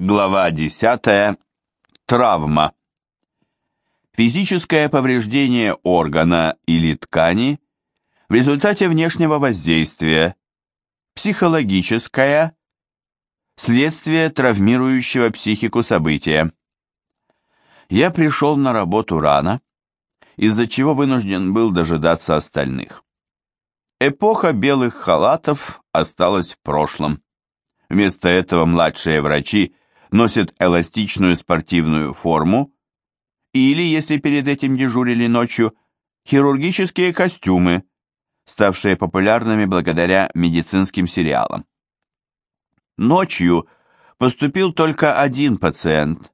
Глава 10. Травма. Физическое повреждение органа или ткани в результате внешнего воздействия. Психологическое. Следствие травмирующего психику события. Я пришел на работу рано, из-за чего вынужден был дожидаться остальных. Эпоха белых халатов осталась в прошлом. Вместо этого младшие врачи носят эластичную спортивную форму или, если перед этим дежурили ночью, хирургические костюмы, ставшие популярными благодаря медицинским сериалам. Ночью поступил только один пациент,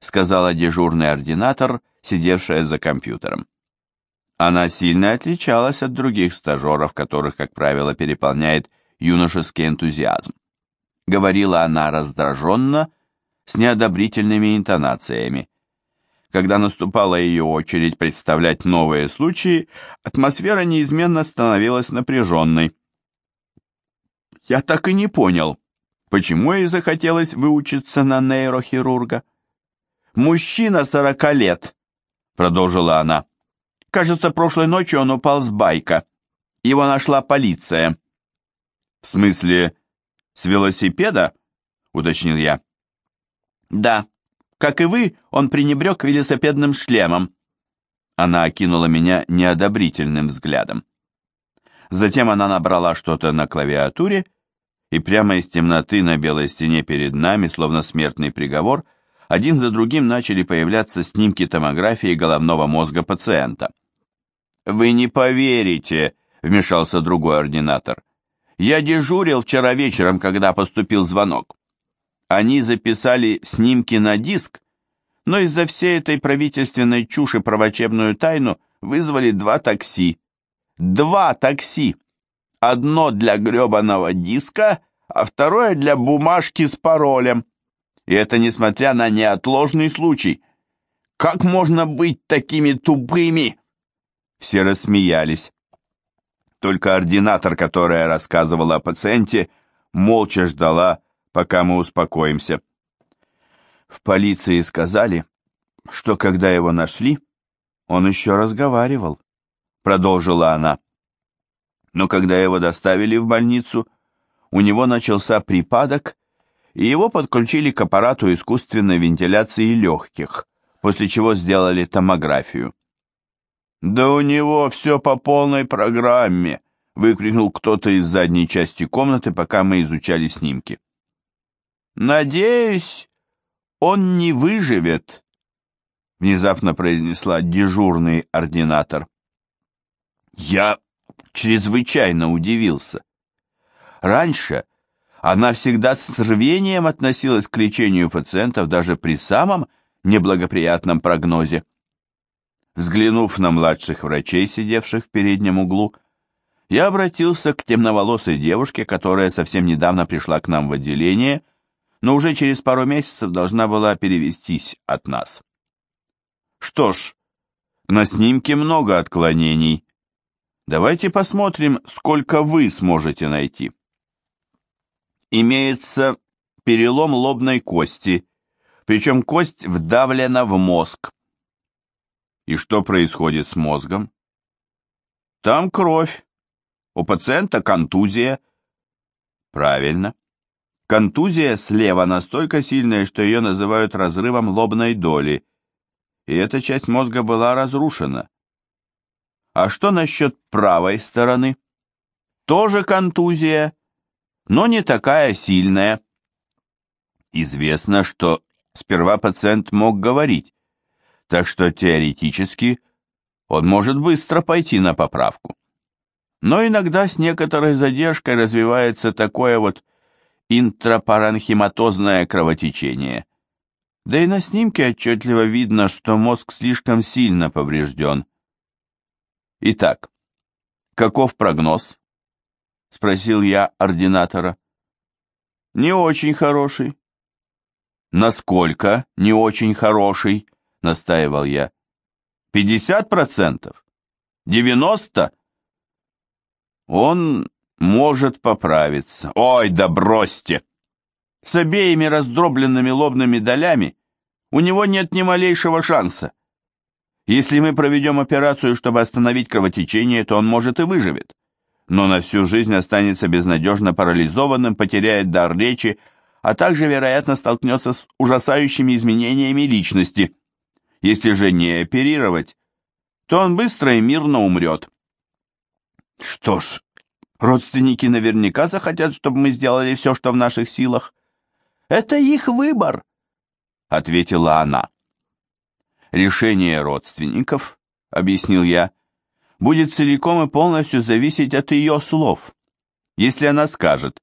сказала дежурный ординатор, сидевшая за компьютером. Она сильно отличалась от других стажеров, которых, как правило, переполняет юношеский энтузиазм. Говорила она раздраженно с неодобрительными интонациями. Когда наступала ее очередь представлять новые случаи, атмосфера неизменно становилась напряженной. Я так и не понял, почему ей захотелось выучиться на нейрохирурга. «Мужчина сорока лет», — продолжила она. «Кажется, прошлой ночью он упал с байка. Его нашла полиция». «В смысле, с велосипеда?» — уточнил я. Да, как и вы, он пренебрег велосипедным шлемом. Она окинула меня неодобрительным взглядом. Затем она набрала что-то на клавиатуре, и прямо из темноты на белой стене перед нами, словно смертный приговор, один за другим начали появляться снимки томографии головного мозга пациента. «Вы не поверите», — вмешался другой ординатор. «Я дежурил вчера вечером, когда поступил звонок. Они записали снимки на диск, но из-за всей этой правительственной чуши про врачебную тайну вызвали два такси. Два такси! Одно для гребаного диска, а второе для бумажки с паролем. И это несмотря на неотложный случай. Как можно быть такими тупыми? Все рассмеялись. Только ординатор, которая рассказывала о пациенте, молча ждала, пока мы успокоимся. В полиции сказали, что когда его нашли, он еще разговаривал, продолжила она. Но когда его доставили в больницу, у него начался припадок, и его подключили к аппарату искусственной вентиляции легких, после чего сделали томографию. «Да у него все по полной программе!» — выкрикнул кто-то из задней части комнаты, пока мы изучали снимки. «Надеюсь, он не выживет», — внезапно произнесла дежурный ординатор. Я чрезвычайно удивился. Раньше она всегда с рвением относилась к лечению пациентов даже при самом неблагоприятном прогнозе. Взглянув на младших врачей, сидевших в переднем углу, я обратился к темноволосой девушке, которая совсем недавно пришла к нам в отделение но уже через пару месяцев должна была перевестись от нас. Что ж, на снимке много отклонений. Давайте посмотрим, сколько вы сможете найти. Имеется перелом лобной кости, причем кость вдавлена в мозг. И что происходит с мозгом? Там кровь. У пациента контузия. Правильно. Контузия слева настолько сильная, что ее называют разрывом лобной доли, и эта часть мозга была разрушена. А что насчет правой стороны? Тоже контузия, но не такая сильная. Известно, что сперва пациент мог говорить, так что теоретически он может быстро пойти на поправку. Но иногда с некоторой задержкой развивается такое вот интрапаранхиматозное кровотечение. Да и на снимке отчетливо видно, что мозг слишком сильно поврежден. Итак, каков прогноз? Спросил я ординатора. Не очень хороший. Насколько не очень хороший? Настаивал я. Пятьдесят процентов? Девяносто? Он может поправиться. Ой, да бросьте! С обеими раздробленными лобными долями у него нет ни малейшего шанса. Если мы проведем операцию, чтобы остановить кровотечение, то он, может, и выживет. Но на всю жизнь останется безнадежно парализованным, потеряет дар речи, а также, вероятно, столкнется с ужасающими изменениями личности. Если же не оперировать, то он быстро и мирно умрет. Что ж, родственники наверняка захотят, чтобы мы сделали все, что в наших силах. Это их выбор, — ответила она. Решение родственников, — объяснил я, — будет целиком и полностью зависеть от ее слов. Если она скажет,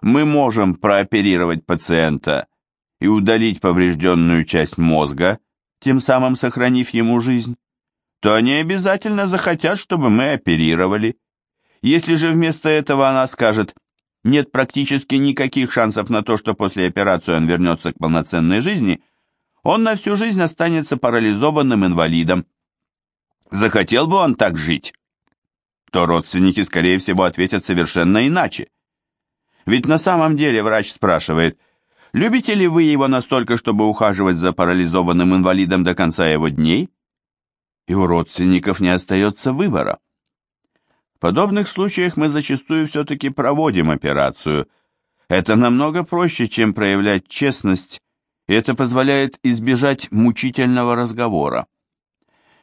мы можем прооперировать пациента и удалить поврежденную часть мозга, тем самым сохранив ему жизнь, то они обязательно захотят, чтобы мы оперировали. Если же вместо этого она скажет, нет практически никаких шансов на то, что после операции он вернется к полноценной жизни, он на всю жизнь останется парализованным инвалидом. Захотел бы он так жить? То родственники, скорее всего, ответят совершенно иначе. Ведь на самом деле врач спрашивает, любите ли вы его настолько, чтобы ухаживать за парализованным инвалидом до конца его дней? И у родственников не остается выбора. Подобных случаях мы зачастую все-таки проводим операцию. Это намного проще, чем проявлять честность, и это позволяет избежать мучительного разговора.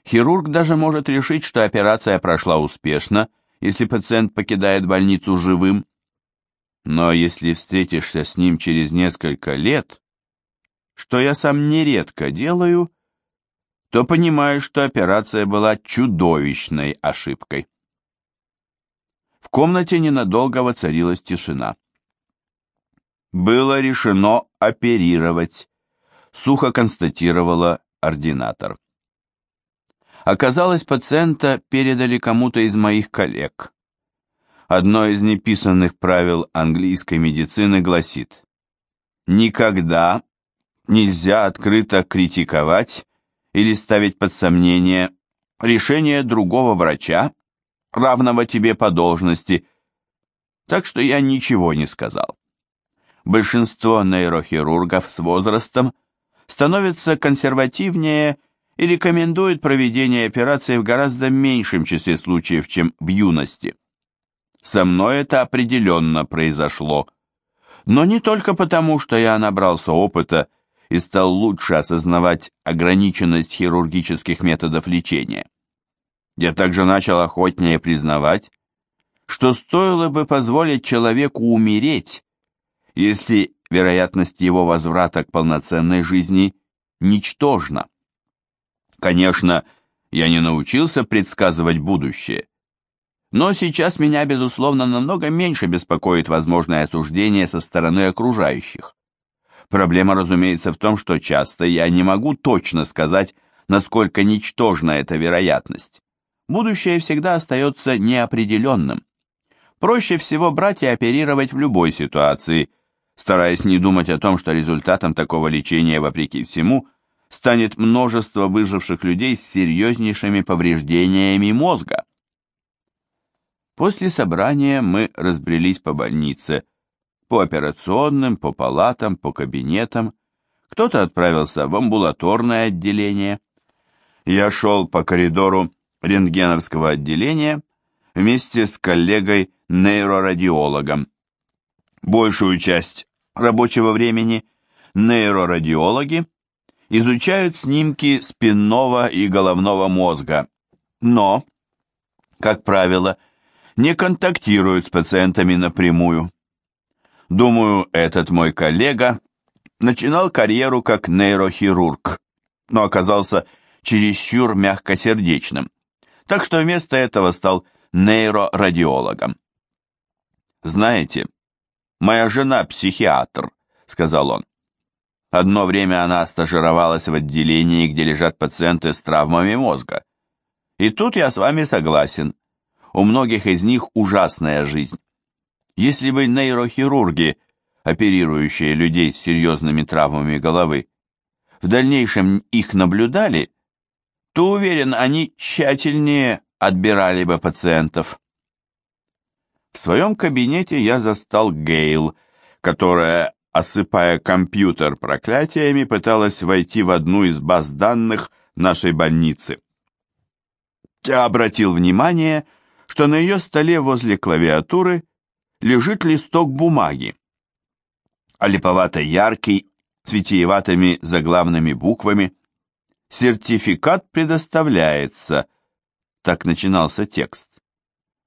Хирург даже может решить, что операция прошла успешно, если пациент покидает больницу живым, но если встретишься с ним через несколько лет, что я сам нередко делаю, то понимаешь, что операция была чудовищной ошибкой. В комнате ненадолго воцарилась тишина. Было решено оперировать, сухо констатировала ординатор. Оказалось, пациента передали кому-то из моих коллег. Одно из неписанных правил английской медицины гласит «Никогда нельзя открыто критиковать или ставить под сомнение решение другого врача, равного тебе по должности, так что я ничего не сказал. Большинство нейрохирургов с возрастом становятся консервативнее и рекомендуют проведение операции в гораздо меньшем числе случаев, чем в юности. Со мной это определенно произошло. Но не только потому, что я набрался опыта и стал лучше осознавать ограниченность хирургических методов лечения. Я также начал охотнее признавать, что стоило бы позволить человеку умереть, если вероятность его возврата к полноценной жизни ничтожна. Конечно, я не научился предсказывать будущее, но сейчас меня, безусловно, намного меньше беспокоит возможное осуждение со стороны окружающих. Проблема, разумеется, в том, что часто я не могу точно сказать, насколько ничтожна эта вероятность. Будущее всегда остается неопределенным. Проще всего брать и оперировать в любой ситуации, стараясь не думать о том, что результатом такого лечения, вопреки всему, станет множество выживших людей с серьезнейшими повреждениями мозга. После собрания мы разбрелись по больнице, по операционным, по палатам, по кабинетам. Кто-то отправился в амбулаторное отделение. Я шел по коридору рентгеновского отделения вместе с коллегой-нейрорадиологом. Большую часть рабочего времени нейрорадиологи изучают снимки спинного и головного мозга, но, как правило, не контактируют с пациентами напрямую. Думаю, этот мой коллега начинал карьеру как нейрохирург, но оказался чересчур мягкосердечным, так что вместо этого стал нейрорадиологом. «Знаете, моя жена психиатр», — сказал он. Одно время она стажировалась в отделении, где лежат пациенты с травмами мозга. И тут я с вами согласен. У многих из них ужасная жизнь. Если бы нейрохирурги, оперирующие людей с серьезными травмами головы, в дальнейшем их наблюдали, то, уверен, они тщательнее отбирали бы пациентов. В своем кабинете я застал Гейл, которая осыпая компьютер проклятиями, пыталась войти в одну из баз данных нашей больницы. Я обратил внимание, что на ее столе возле клавиатуры лежит листок бумаги, а липовато-яркий, с витиеватыми заглавными буквами. «Сертификат предоставляется», — так начинался текст.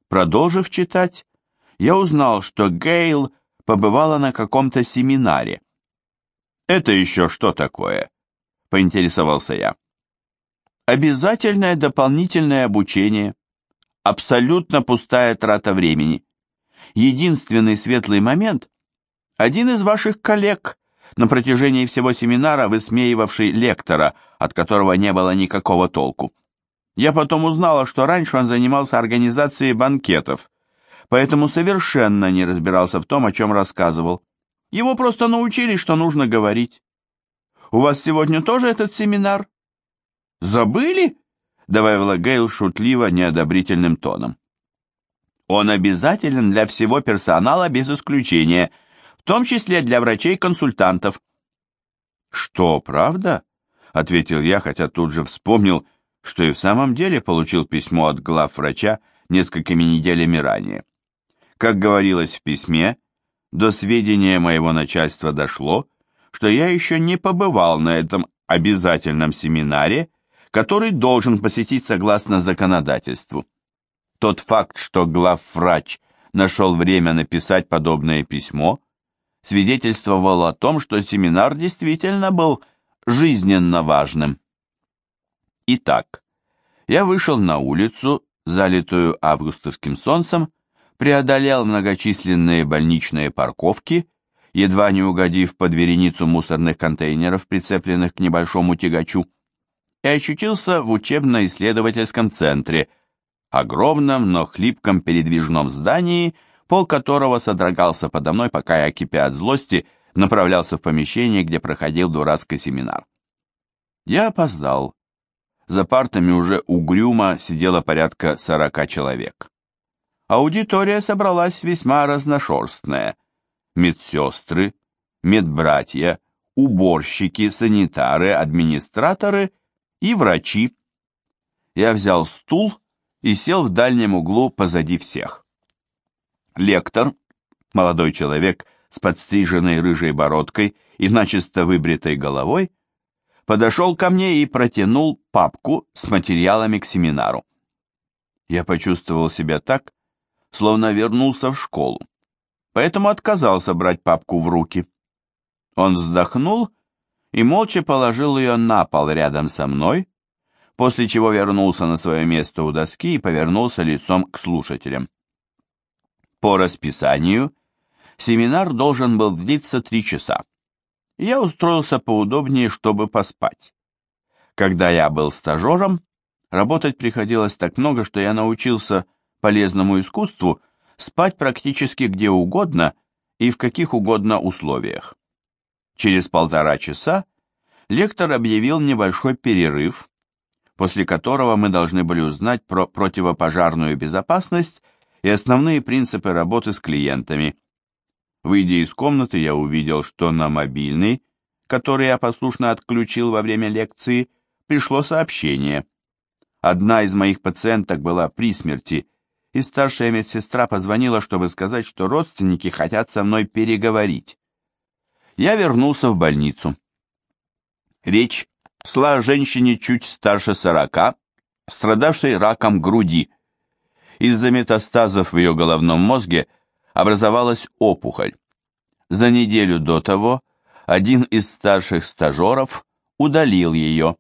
Продолжив читать, я узнал, что Гейл побывала на каком-то семинаре. «Это еще что такое?» — поинтересовался я. «Обязательное дополнительное обучение. Абсолютно пустая трата времени. Единственный светлый момент — один из ваших коллег, на протяжении всего семинара высмеивавший лектора, от которого не было никакого толку. Я потом узнала, что раньше он занимался организацией банкетов, поэтому совершенно не разбирался в том, о чем рассказывал. Ему просто научили, что нужно говорить. «У вас сегодня тоже этот семинар?» «Забыли?» — добавила Гейл шутливо, неодобрительным тоном. «Он обязателен для всего персонала без исключения, в том числе для врачей-консультантов». «Что, правда?» — ответил я, хотя тут же вспомнил, что и в самом деле получил письмо от главврача несколькими неделями ранее. Как говорилось в письме, до сведения моего начальства дошло, что я еще не побывал на этом обязательном семинаре, который должен посетить согласно законодательству. Тот факт, что главврач нашел время написать подобное письмо, свидетельствовал о том, что семинар действительно был жизненно важным. Итак, я вышел на улицу, залитую августовским солнцем, преодолел многочисленные больничные парковки, едва не угодив под вереницу мусорных контейнеров, прицепленных к небольшому тягачу, и очутился в учебно-исследовательском центре, огромном, но хлипком передвижном здании, пол которого содрогался подо мной, пока я, кипя от злости, направлялся в помещение, где проходил дурацкий семинар. Я опоздал за партами уже угрюмо сидело порядка сорока человек. Аудитория собралась весьма разношерстная. Медсестры, медбратья, уборщики, санитары, администраторы и врачи. Я взял стул и сел в дальнем углу позади всех. Лектор, молодой человек с подстриженной рыжей бородкой и начисто выбритой головой, подошел ко мне и протянул папку с материалами к семинару. Я почувствовал себя так, словно вернулся в школу, поэтому отказался брать папку в руки. Он вздохнул и молча положил ее на пол рядом со мной, после чего вернулся на свое место у доски и повернулся лицом к слушателям. По расписанию семинар должен был длиться три часа я устроился поудобнее, чтобы поспать. Когда я был стажером, работать приходилось так много, что я научился полезному искусству спать практически где угодно и в каких угодно условиях. Через полтора часа лектор объявил небольшой перерыв, после которого мы должны были узнать про противопожарную безопасность и основные принципы работы с клиентами, Выйдя из комнаты, я увидел, что на мобильный, который я послушно отключил во время лекции, пришло сообщение. Одна из моих пациенток была при смерти, и старшая медсестра позвонила, чтобы сказать, что родственники хотят со мной переговорить. Я вернулся в больницу. Речь шла о женщине чуть старше сорока, страдавшей раком груди. Из-за метастазов в ее головном мозге – образовалась опухоль. За неделю до того один из старших стажеров удалил ее,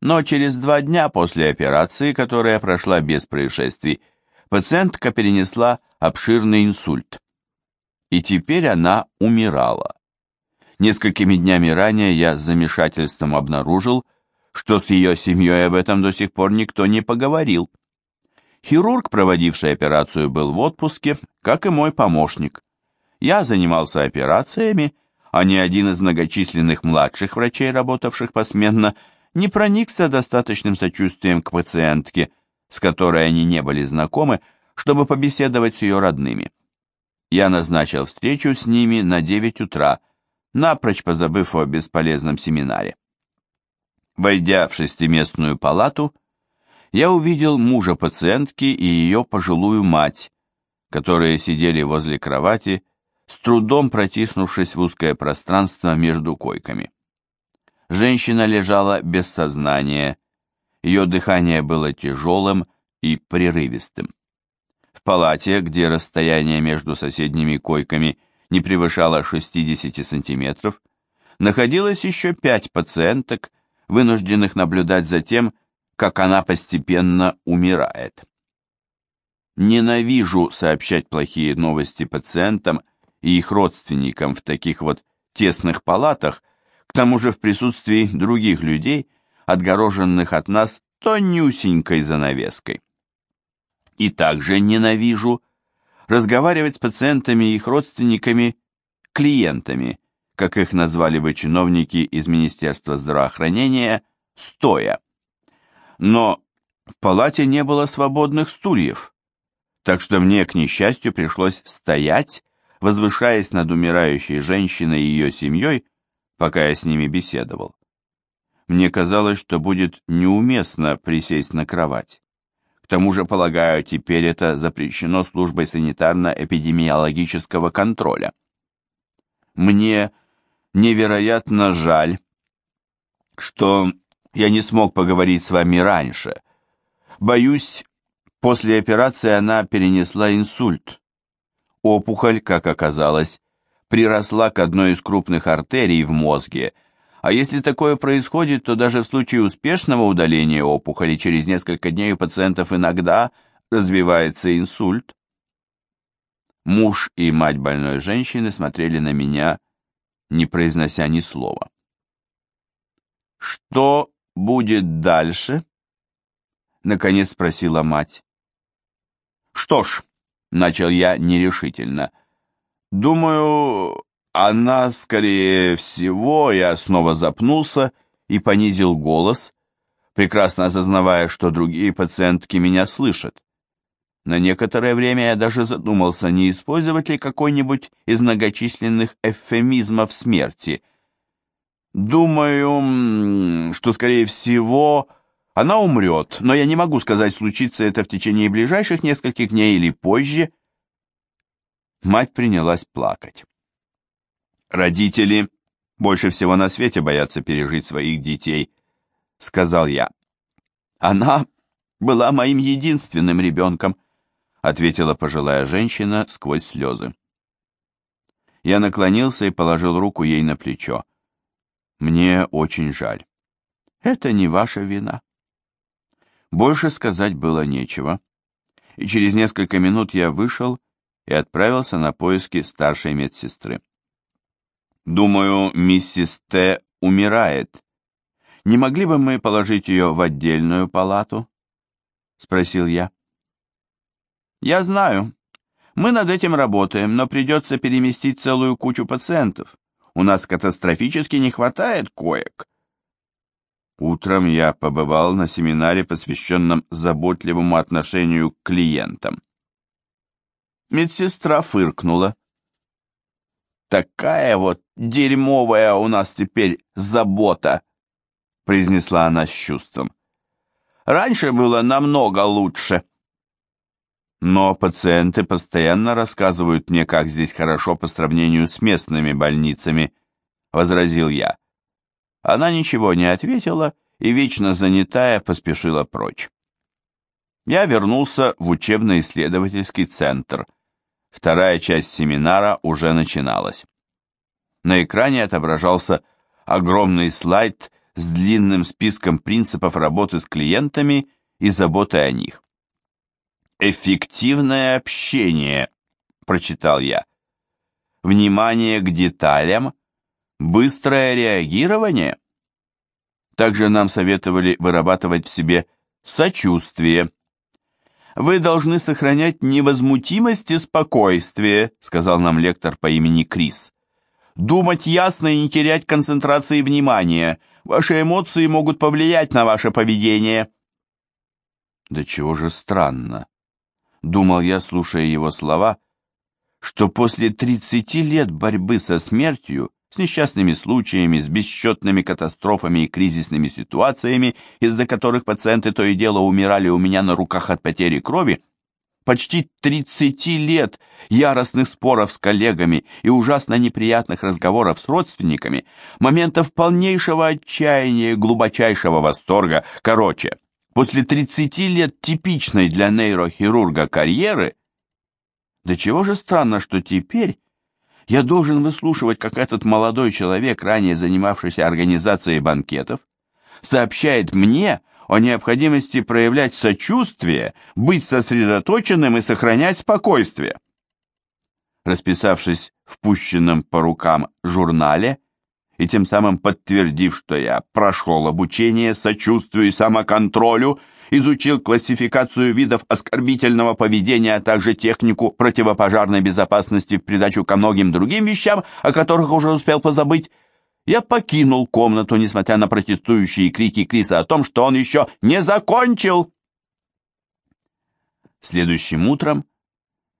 но через два дня после операции, которая прошла без происшествий, пациентка перенесла обширный инсульт. И теперь она умирала. Несколькими днями ранее я с замешательством обнаружил, что с ее семьей об этом до сих пор никто не поговорил. Хирург, проводивший операцию, был в отпуске, как и мой помощник. Я занимался операциями, а ни один из многочисленных младших врачей, работавших посменно, не проникся достаточным сочувствием к пациентке, с которой они не были знакомы, чтобы побеседовать с ее родными. Я назначил встречу с ними на 9 утра, напрочь позабыв о бесполезном семинаре. Войдя в шестиместную палату, я увидел мужа пациентки и ее пожилую мать, которые сидели возле кровати, с трудом протиснувшись в узкое пространство между койками. Женщина лежала без сознания, ее дыхание было тяжелым и прерывистым. В палате, где расстояние между соседними койками не превышало 60 сантиметров, находилось еще пять пациенток, вынужденных наблюдать за тем, как она постепенно умирает. Ненавижу сообщать плохие новости пациентам и их родственникам в таких вот тесных палатах, к тому же в присутствии других людей, отгороженных от нас тонюсенькой занавеской. И также ненавижу разговаривать с пациентами и их родственниками, клиентами, как их назвали бы чиновники из Министерства здравоохранения, стоя. Но в палате не было свободных стульев, так что мне, к несчастью, пришлось стоять, возвышаясь над умирающей женщиной и ее семьей, пока я с ними беседовал. Мне казалось, что будет неуместно присесть на кровать. К тому же, полагаю, теперь это запрещено службой санитарно-эпидемиологического контроля. Мне невероятно жаль, что я не смог поговорить с вами раньше. Боюсь, после операции она перенесла инсульт. Опухоль, как оказалось, приросла к одной из крупных артерий в мозге – а если такое происходит, то даже в случае успешного удаления опухоли через несколько дней у пациентов иногда развивается инсульт. Муж и мать больной женщины смотрели на меня, не произнося ни слова. «Что будет дальше?» — наконец спросила мать. «Что ж», — начал я нерешительно, — «думаю, она, скорее всего, я снова запнулся и понизил голос, прекрасно осознавая, что другие пациентки меня слышат. На некоторое время я даже задумался, не использовать ли какой-нибудь из многочисленных эвфемизмов смерти. Думаю, что, скорее всего, она умрет, но я не могу сказать, случится это в течение ближайших нескольких дней или позже. Мать принялась плакать. Родители больше всего на свете боятся пережить своих детей, сказал я. Она была моим единственным ребенком, ответила пожилая женщина сквозь слезы. Я наклонился и положил руку ей на плечо. Мне очень жаль. Это не ваша вина. Больше сказать было нечего, и через несколько минут я вышел и отправился на поиски старшей медсестры. Думаю, миссис Т. умирает. Не могли бы мы положить ее в отдельную палату? Спросил я. Я знаю. Мы над этим работаем, но придется переместить целую кучу пациентов. У нас катастрофически не хватает коек. Утром я побывал на семинаре, посвященном заботливому отношению к клиентам. Медсестра фыркнула. «Такая вот дерьмовая у нас теперь забота», произнесла она с чувством. «Раньше было намного лучше». Но пациенты постоянно рассказывают мне, как здесь хорошо по сравнению с местными больницами, возразил я. Она ничего не ответила и, вечно занятая, поспешила прочь. Я вернулся в учебно-исследовательский центр, Вторая часть семинара уже начиналась. На экране отображался огромный слайд с длинным списком принципов работы с клиентами и заботы о них. «Эффективное общение», — прочитал я. «Внимание к деталям, быстрое реагирование». Также нам советовали вырабатывать в себе сочувствие, вы должны сохранять невозмутимость и спокойствие, сказал нам лектор по имени Крис. Думать ясно и не терять концентрации внимания. Ваши эмоции могут повлиять на ваше поведение. Да чего же странно, думал я, слушая его слова, что после 30 лет борьбы со смертью, с несчастными случаями, с бесчетными катастрофами и кризисными ситуациями, из-за которых пациенты то и дело умирали у меня на руках от потери крови, почти 30 лет яростных споров с коллегами и ужасно неприятных разговоров с родственниками, моментов полнейшего отчаяния глубочайшего восторга, короче, после 30 лет типичной для нейрохирурга карьеры, да чего же странно, что теперь я должен выслушивать, как этот молодой человек, ранее занимавшийся организацией банкетов, сообщает мне о необходимости проявлять сочувствие, быть сосредоточенным и сохранять спокойствие. Расписавшись в пущенном по рукам журнале и тем самым подтвердив, что я прошел обучение сочувствию и самоконтролю, изучил классификацию видов оскорбительного поведения, а также технику противопожарной безопасности в придачу ко многим другим вещам, о которых уже успел позабыть, я покинул комнату, несмотря на протестующие крики Криса о том, что он еще не закончил. Следующим утром,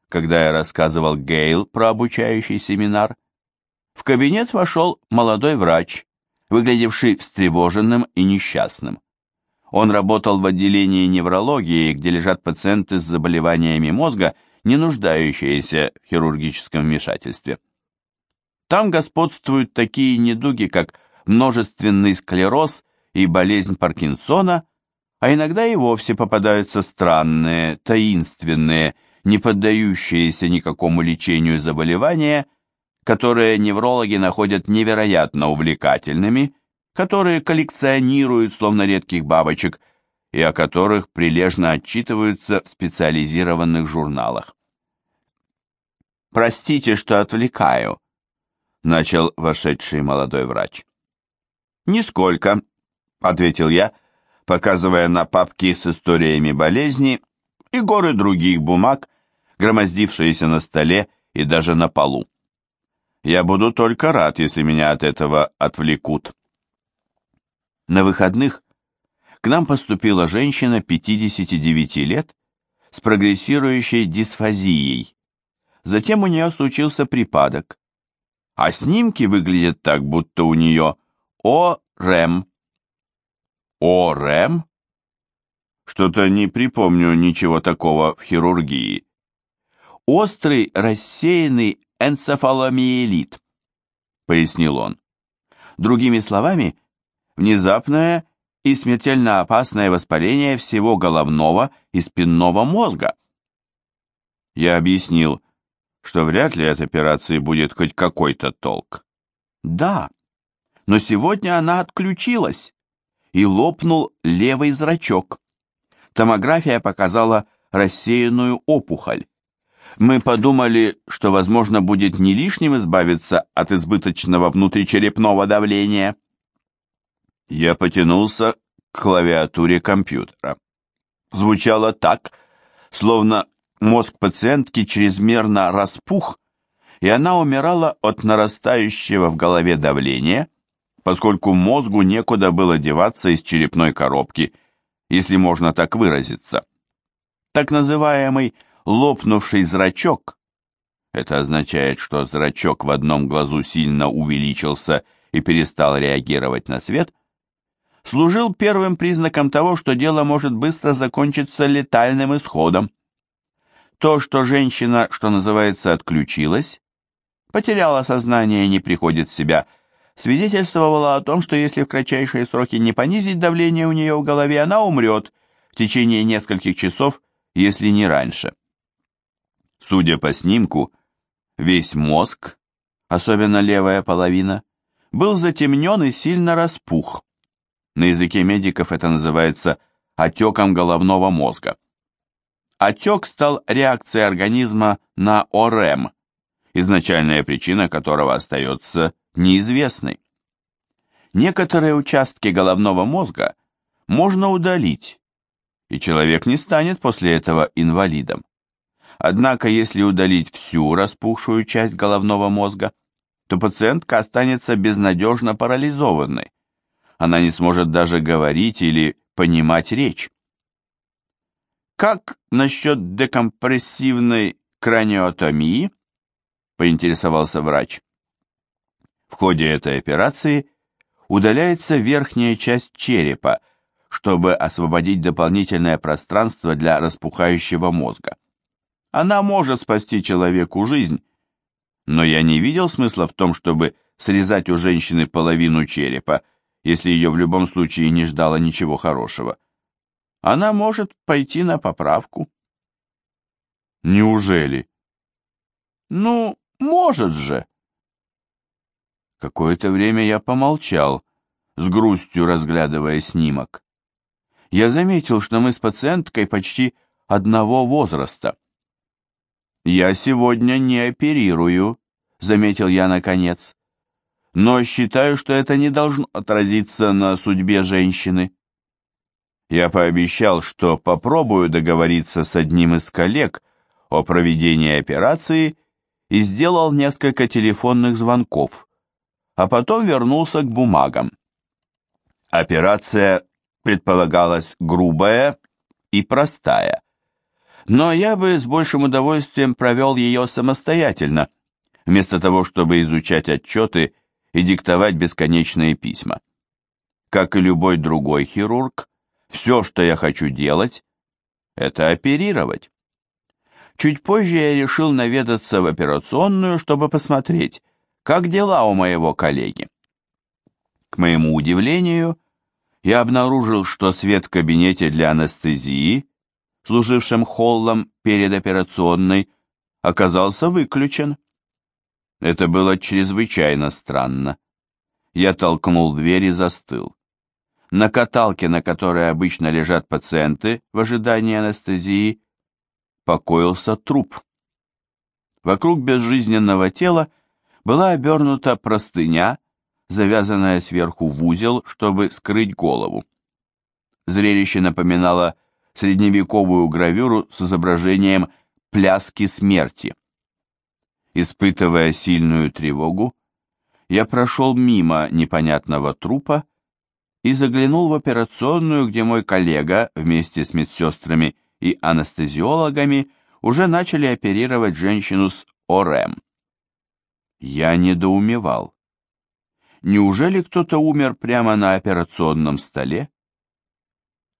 когда я рассказывал Гейл про обучающий семинар, в кабинет вошел молодой врач, выглядевший встревоженным и несчастным. Он работал в отделении неврологии, где лежат пациенты с заболеваниями мозга, не нуждающиеся в хирургическом вмешательстве. Там господствуют такие недуги, как множественный склероз и болезнь Паркинсона, а иногда и вовсе попадаются странные, таинственные, не поддающиеся никакому лечению заболевания, которые неврологи находят невероятно увлекательными, которые коллекционируют словно редких бабочек и о которых прилежно отчитываются в специализированных журналах. «Простите, что отвлекаю», начал вошедший молодой врач. «Нисколько», — ответил я, показывая на папки с историями болезни и горы других бумаг, громоздившиеся на столе и даже на полу. «Я буду только рад, если меня от этого отвлекут». На выходных к нам поступила женщина 59 лет с прогрессирующей дисфазией. Затем у нее случился припадок а снимки выглядят так, будто у нее ОРЭМ. ОРЭМ? Что-то не припомню ничего такого в хирургии. Острый рассеянный энцефаломиелит, пояснил он. Другими словами, внезапное и смертельно опасное воспаление всего головного и спинного мозга. Я объяснил, что вряд ли от операции будет хоть какой-то толк. Да, но сегодня она отключилась, и лопнул левый зрачок. Томография показала рассеянную опухоль. Мы подумали, что, возможно, будет не лишним избавиться от избыточного внутричерепного давления. Я потянулся к клавиатуре компьютера. Звучало так, словно Мозг пациентки чрезмерно распух, и она умирала от нарастающего в голове давления, поскольку мозгу некуда было деваться из черепной коробки, если можно так выразиться. Так называемый лопнувший зрачок, это означает, что зрачок в одном глазу сильно увеличился и перестал реагировать на свет, служил первым признаком того, что дело может быстро закончиться летальным исходом. То, что женщина, что называется, отключилась, потеряла сознание и не приходит в себя, свидетельствовало о том, что если в кратчайшие сроки не понизить давление у нее в голове, она умрет в течение нескольких часов, если не раньше. Судя по снимку, весь мозг, особенно левая половина, был затемнен и сильно распух. На языке медиков это называется отеком головного мозга. Отек стал реакцией организма на ОРЭМ, изначальная причина которого остается неизвестной. Некоторые участки головного мозга можно удалить, и человек не станет после этого инвалидом. Однако, если удалить всю распухшую часть головного мозга, то пациентка останется безнадежно парализованной. Она не сможет даже говорить или понимать речь. «Как насчет декомпрессивной краниотомии?» — поинтересовался врач. В ходе этой операции удаляется верхняя часть черепа, чтобы освободить дополнительное пространство для распухающего мозга. Она может спасти человеку жизнь, но я не видел смысла в том, чтобы срезать у женщины половину черепа, если ее в любом случае не ждало ничего хорошего. Она может пойти на поправку. Неужели? Ну, может же. Какое-то время я помолчал, с грустью разглядывая снимок. Я заметил, что мы с пациенткой почти одного возраста. «Я сегодня не оперирую», — заметил я наконец, «но считаю, что это не должно отразиться на судьбе женщины». Я пообещал, что попробую договориться с одним из коллег о проведении операции и сделал несколько телефонных звонков а потом вернулся к бумагам. Операция предполагалась грубая и простая, но я бы с большим удовольствием провел ее самостоятельно, вместо того, чтобы изучать отчеты и диктовать бесконечные письма. Как и любой другой хирург, все, что я хочу делать, это оперировать. Чуть позже я решил наведаться в операционную, чтобы посмотреть, как дела у моего коллеги? К моему удивлению, я обнаружил, что свет в кабинете для анестезии, служившем холлом перед операционной, оказался выключен. Это было чрезвычайно странно. Я толкнул дверь и застыл. На каталке, на которой обычно лежат пациенты в ожидании анестезии, покоился труп. Вокруг безжизненного тела была обернута простыня, завязанная сверху в узел, чтобы скрыть голову. Зрелище напоминало средневековую гравюру с изображением пляски смерти. Испытывая сильную тревогу, я прошел мимо непонятного трупа и заглянул в операционную, где мой коллега вместе с медсестрами и анестезиологами уже начали оперировать женщину с ОРЭМ. Я недоумевал. Неужели кто-то умер прямо на операционном столе?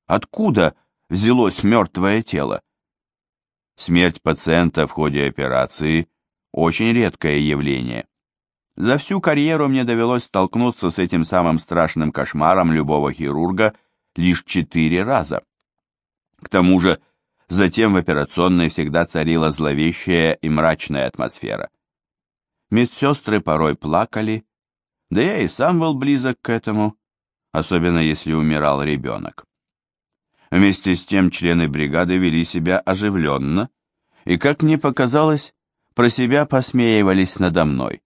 Откуда взялось мертвое тело? Смерть пациента в ходе операции – очень редкое явление. За всю карьеру мне довелось столкнуться с этим самым страшным кошмаром любого хирурга лишь четыре раза. К тому же, затем в операционной всегда царила зловещая и мрачная атмосфера. Медсестры порой плакали, да я и сам был близок к этому, особенно если умирал ребенок. Вместе с тем члены бригады вели себя оживленно и, как мне показалось, про себя посмеивались надо мной.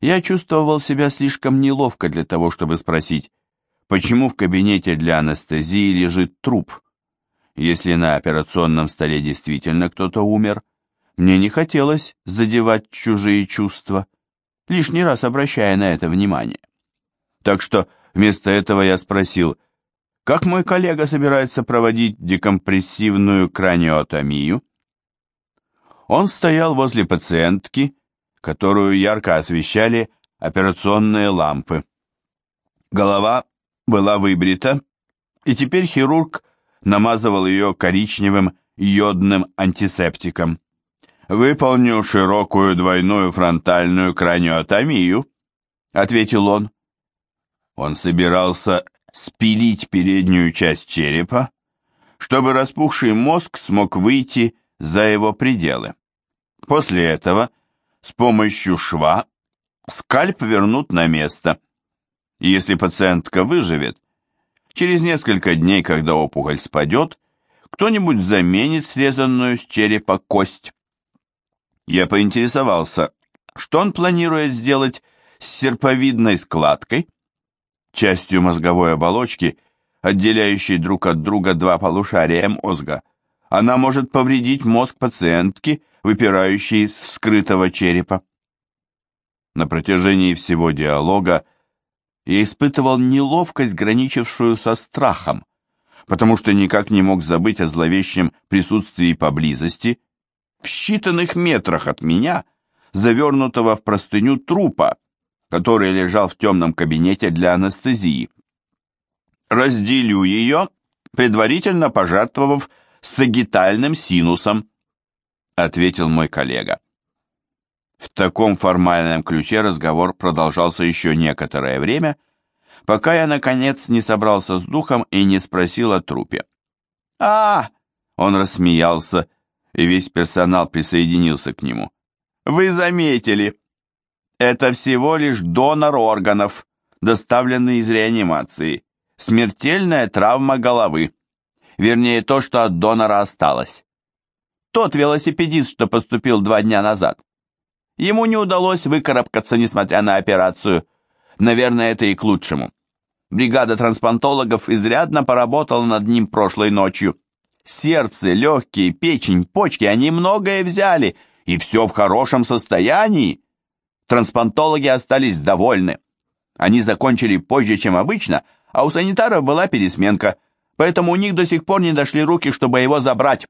Я чувствовал себя слишком неловко для того, чтобы спросить, почему в кабинете для анестезии лежит труп. Если на операционном столе действительно кто-то умер, мне не хотелось задевать чужие чувства, лишний раз обращая на это внимание. Так что вместо этого я спросил, как мой коллега собирается проводить декомпрессивную краниотомию? Он стоял возле пациентки, которую ярко освещали операционные лампы. Голова была выбрита, и теперь хирург намазывал ее коричневым йодным антисептиком. «Выполню широкую двойную фронтальную краниотомию», — ответил он. Он собирался спилить переднюю часть черепа, чтобы распухший мозг смог выйти за его пределы. После этого с помощью шва скальп вернут на место. И если пациентка выживет, через несколько дней, когда опухоль спадет, кто-нибудь заменит срезанную с черепа кость. Я поинтересовался, что он планирует сделать с серповидной складкой, частью мозговой оболочки, отделяющей друг от друга два полушария мозга. Она может повредить мозг пациентки, выпирающей из вскрытого черепа. На протяжении всего диалога я испытывал неловкость, граничившую со страхом, потому что никак не мог забыть о зловещем присутствии поблизости в считанных метрах от меня, завернутого в простыню трупа, который лежал в темном кабинете для анестезии. Разделю ее, предварительно пожертвовав сагитальным синусом, ответил мой коллега. В таком формальном ключе разговор продолжался еще некоторое время, пока я, наконец, не собрался с духом и не спросил о трупе. а, Он рассмеялся, и весь персонал присоединился к нему. «Вы заметили, это всего лишь донор органов, доставленный из реанимации. Смертельная травма головы. Вернее, то, что от донора осталось. Тот велосипедист, что поступил два дня назад. Ему не удалось выкарабкаться, несмотря на операцию. Наверное, это и к лучшему. Бригада трансплантологов изрядно поработала над ним прошлой ночью. Сердце, легкие, печень, почки, они многое взяли, и все в хорошем состоянии. Трансплантологи остались довольны. Они закончили позже, чем обычно, а у санитаров была пересменка, поэтому у них до сих пор не дошли руки, чтобы его забрать.